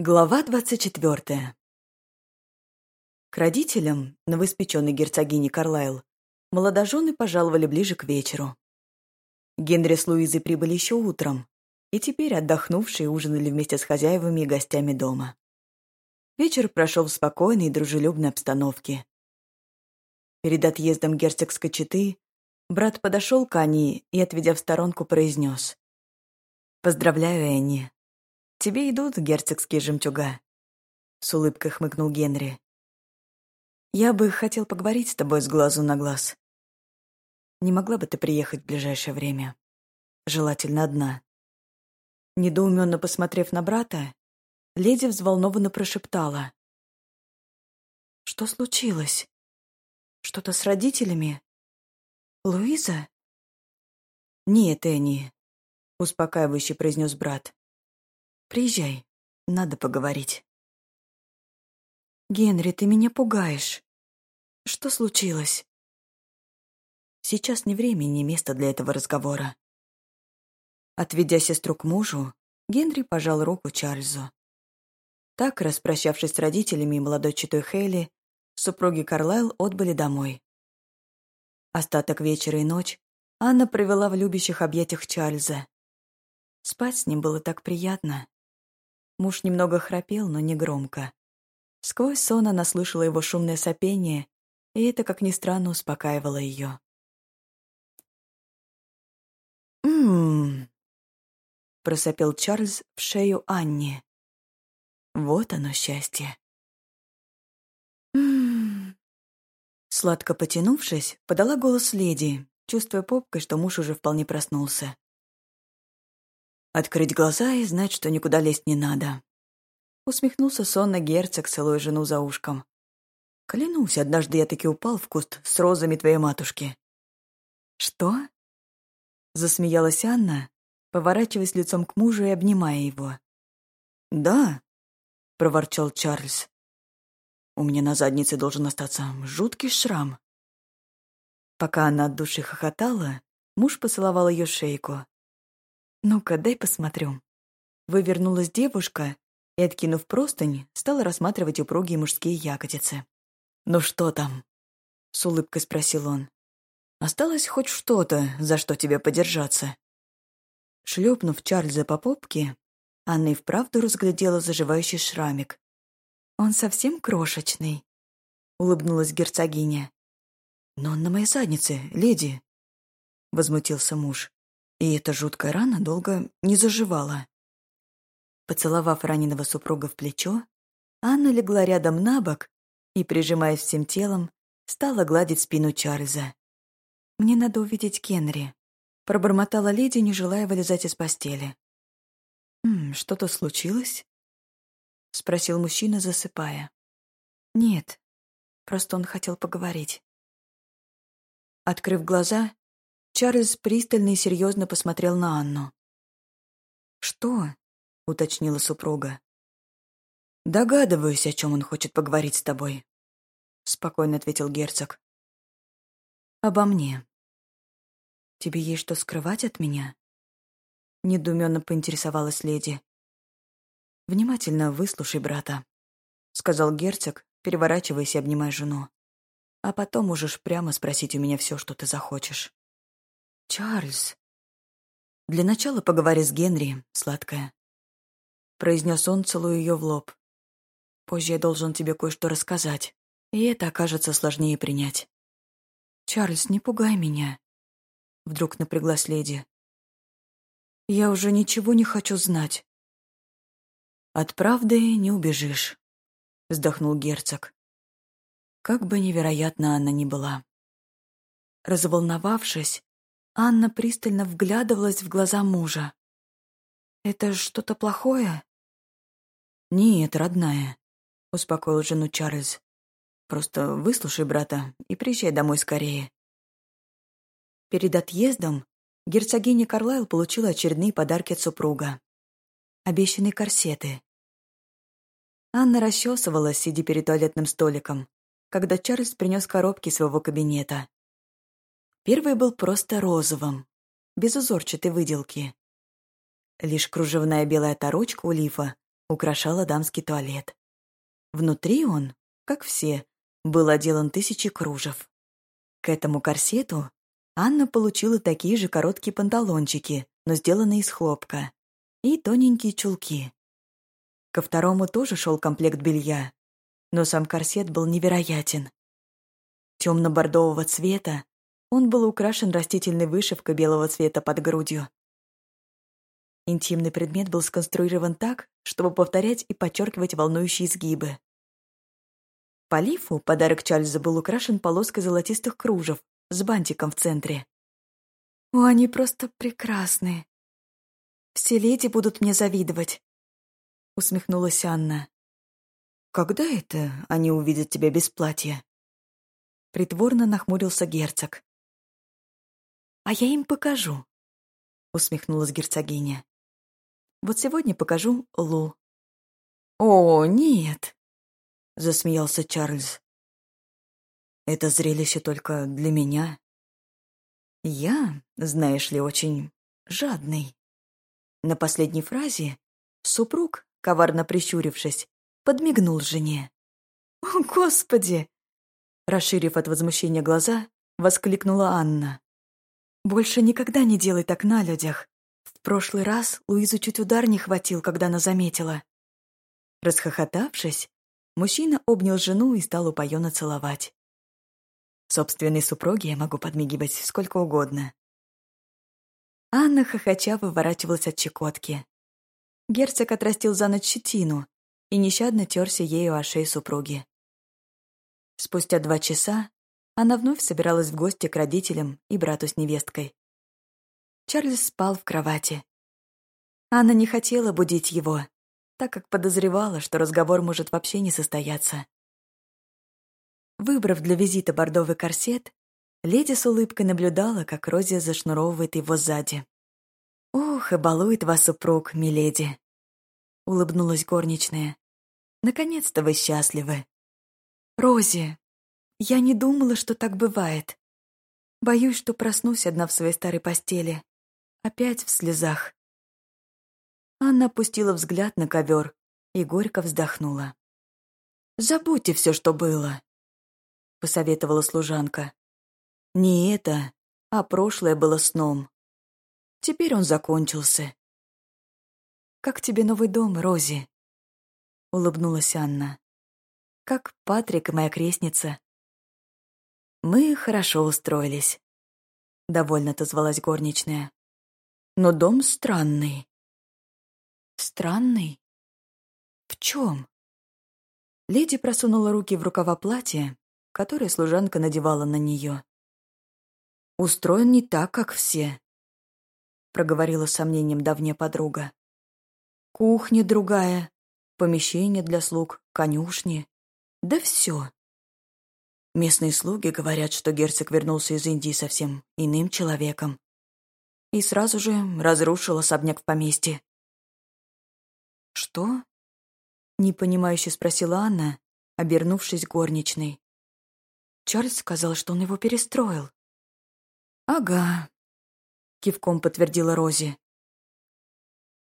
Глава двадцать четвертая. К родителям, новоиспеченной герцогини Карлайл, молодожены пожаловали ближе к вечеру. Генри с Луизой прибыли еще утром, и теперь отдохнувшие ужинали вместе с хозяевами и гостями дома. Вечер прошел в спокойной и дружелюбной обстановке. Перед отъездом герцогской четы брат подошел к Ани и, отведя в сторонку, произнес. «Поздравляю, Энни, «Тебе идут герцогские жемчуга», — с улыбкой хмыкнул Генри. «Я бы хотел поговорить с тобой с глазу на глаз. Не могла бы ты приехать в ближайшее время? Желательно одна». Недоуменно посмотрев на брата, леди взволнованно прошептала. «Что случилось? Что-то с родителями? Луиза?» «Нет, Энни», — успокаивающе произнес брат. Приезжай, надо поговорить. Генри, ты меня пугаешь. Что случилось? Сейчас не время, ни место для этого разговора. Отведя сестру к мужу, Генри пожал руку Чарльзу. Так, распрощавшись с родителями и молодой читой Хейли, супруги Карлайл отбыли домой. Остаток вечера и ночь Анна провела в любящих объятиях Чарльза. Спать с ним было так приятно. Муж немного храпел, но не громко. Сквозь сон она слышала его шумное сопение, и это, как ни странно, успокаивало ее. «М-м-м», просопел Чарльз в шею Анне. Вот оно счастье. «М-м-м», Сладко потянувшись, подала голос леди, чувствуя попкой, что муж уже вполне проснулся. Открыть глаза и знать, что никуда лезть не надо. Усмехнулся сонно герцог, целуя жену за ушком. Клянусь, однажды я таки упал в куст с розами твоей матушки. Что? Засмеялась Анна, поворачиваясь лицом к мужу и обнимая его. Да, проворчал Чарльз. У меня на заднице должен остаться жуткий шрам. Пока она от души хохотала, муж поцеловал ее шейку, «Ну-ка, дай посмотрю». Вывернулась девушка и, откинув простынь, стала рассматривать упругие мужские ягодицы. «Ну что там?» — с улыбкой спросил он. «Осталось хоть что-то, за что тебе подержаться?» Шлепнув Чарльза по попке, Анна и вправду разглядела заживающий шрамик. «Он совсем крошечный», — улыбнулась герцогиня. «Но он на моей заднице, леди», — возмутился муж и эта жуткая рана долго не заживала. Поцеловав раненого супруга в плечо, Анна легла рядом на бок и, прижимаясь всем телом, стала гладить спину Чарльза. «Мне надо увидеть Кенри», — пробормотала леди, не желая вылезать из постели. «М, «Что-то случилось?» — спросил мужчина, засыпая. «Нет, просто он хотел поговорить». Открыв глаза, Чарльз пристально и серьезно посмотрел на Анну. «Что?» — уточнила супруга. «Догадываюсь, о чем он хочет поговорить с тобой», — спокойно ответил герцог. «Обо мне. Тебе есть что скрывать от меня?» Недуменно поинтересовалась леди. «Внимательно выслушай брата», — сказал герцог, переворачиваясь и обнимая жену. «А потом можешь прямо спросить у меня все, что ты захочешь». «Чарльз!» «Для начала поговори с Генри, сладкая», — произнес он, целуя ее в лоб. «Позже я должен тебе кое-что рассказать, и это окажется сложнее принять». «Чарльз, не пугай меня», — вдруг напряглась леди. «Я уже ничего не хочу знать». «От правды не убежишь», — вздохнул герцог. Как бы невероятно она ни была. Разволновавшись, Анна пристально вглядывалась в глаза мужа. «Это что-то плохое?» «Нет, родная», — успокоил жену Чарльз. «Просто выслушай брата и приезжай домой скорее». Перед отъездом герцогиня Карлайл получила очередные подарки от супруга. Обещанные корсеты. Анна расчесывалась, сидя перед туалетным столиком, когда Чарльз принес коробки своего кабинета. Первый был просто розовым, без узорчатой выделки. Лишь кружевная белая торочка у лифа украшала дамский туалет. Внутри он, как все, был отделан тысячи кружев. К этому корсету Анна получила такие же короткие панталончики, но сделанные из хлопка, и тоненькие чулки. Ко второму тоже шел комплект белья, но сам корсет был невероятен. Темно-бордового цвета, он был украшен растительной вышивкой белого цвета под грудью. Интимный предмет был сконструирован так, чтобы повторять и подчеркивать волнующие изгибы. По лифу подарок Чарльза был украшен полоской золотистых кружев с бантиком в центре. «О, они просто прекрасные. Все леди будут мне завидовать», — усмехнулась Анна. «Когда это они увидят тебя без платья?» Притворно нахмурился герцог. «А я им покажу», — усмехнулась герцогиня. «Вот сегодня покажу Лу». «О, нет», — засмеялся Чарльз. «Это зрелище только для меня. Я, знаешь ли, очень жадный». На последней фразе супруг, коварно прищурившись, подмигнул жене. «О, Господи!» Расширив от возмущения глаза, воскликнула Анна. «Больше никогда не делай так на людях. В прошлый раз Луизу чуть удар не хватил, когда она заметила». Расхохотавшись, мужчина обнял жену и стал упоенно целовать. Собственной супруге я могу подмигивать сколько угодно. Анна хохоча выворачивалась от чекотки. Герцог отрастил за ночь щетину и нещадно терся ею о шею супруги. Спустя два часа она вновь собиралась в гости к родителям и брату с невесткой. Чарльз спал в кровати. Анна не хотела будить его, так как подозревала, что разговор может вообще не состояться. Выбрав для визита бордовый корсет, леди с улыбкой наблюдала, как Рози зашнуровывает его сзади. «Ух, и балует вас супруг, миледи!» — улыбнулась горничная. «Наконец-то вы счастливы!» «Рози, я не думала, что так бывает. Боюсь, что проснусь одна в своей старой постели. Опять в слезах». Анна опустила взгляд на ковер и горько вздохнула. «Забудьте все, что было», — посоветовала служанка. «Не это, а прошлое было сном. Теперь он закончился». «Как тебе новый дом, Рози?» — улыбнулась Анна как Патрик моя крестница. Мы хорошо устроились. Довольно отозвалась горничная. Но дом странный. Странный? В чем? Леди просунула руки в рукава платья, которое служанка надевала на нее. «Устроен не так, как все», — проговорила с сомнением давняя подруга. «Кухня другая, помещение для слуг, конюшни. Да все. Местные слуги говорят, что герцог вернулся из Индии совсем иным человеком. И сразу же разрушил особняк в поместье. «Что?» — непонимающе спросила Анна, обернувшись горничной. Чарльз сказал, что он его перестроил. «Ага», — кивком подтвердила Рози.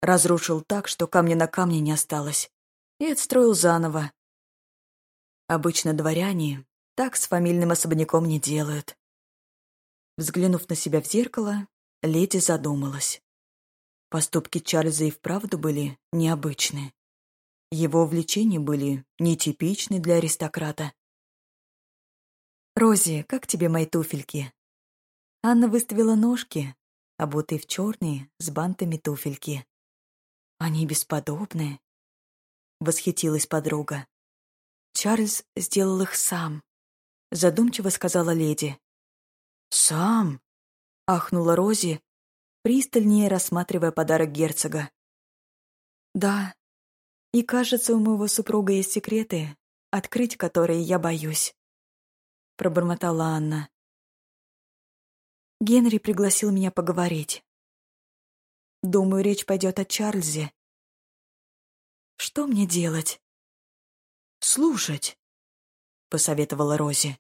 Разрушил так, что камня на камне не осталось, и отстроил заново, Обычно дворяне так с фамильным особняком не делают. Взглянув на себя в зеркало, леди задумалась. Поступки Чарльза и вправду были необычны. Его увлечения были нетипичны для аристократа. «Рози, как тебе мои туфельки?» Анна выставила ножки, обутые в черные, с бантами туфельки. «Они бесподобные», — восхитилась подруга. Чарльз сделал их сам, задумчиво сказала леди. Сам? ахнула Рози, пристальнее рассматривая подарок герцога. Да, и кажется, у моего супруга есть секреты, открыть которые я боюсь, пробормотала Анна. Генри пригласил меня поговорить. Думаю, речь пойдет о Чарльзе. Что мне делать? «Слушать», — посоветовала Рози.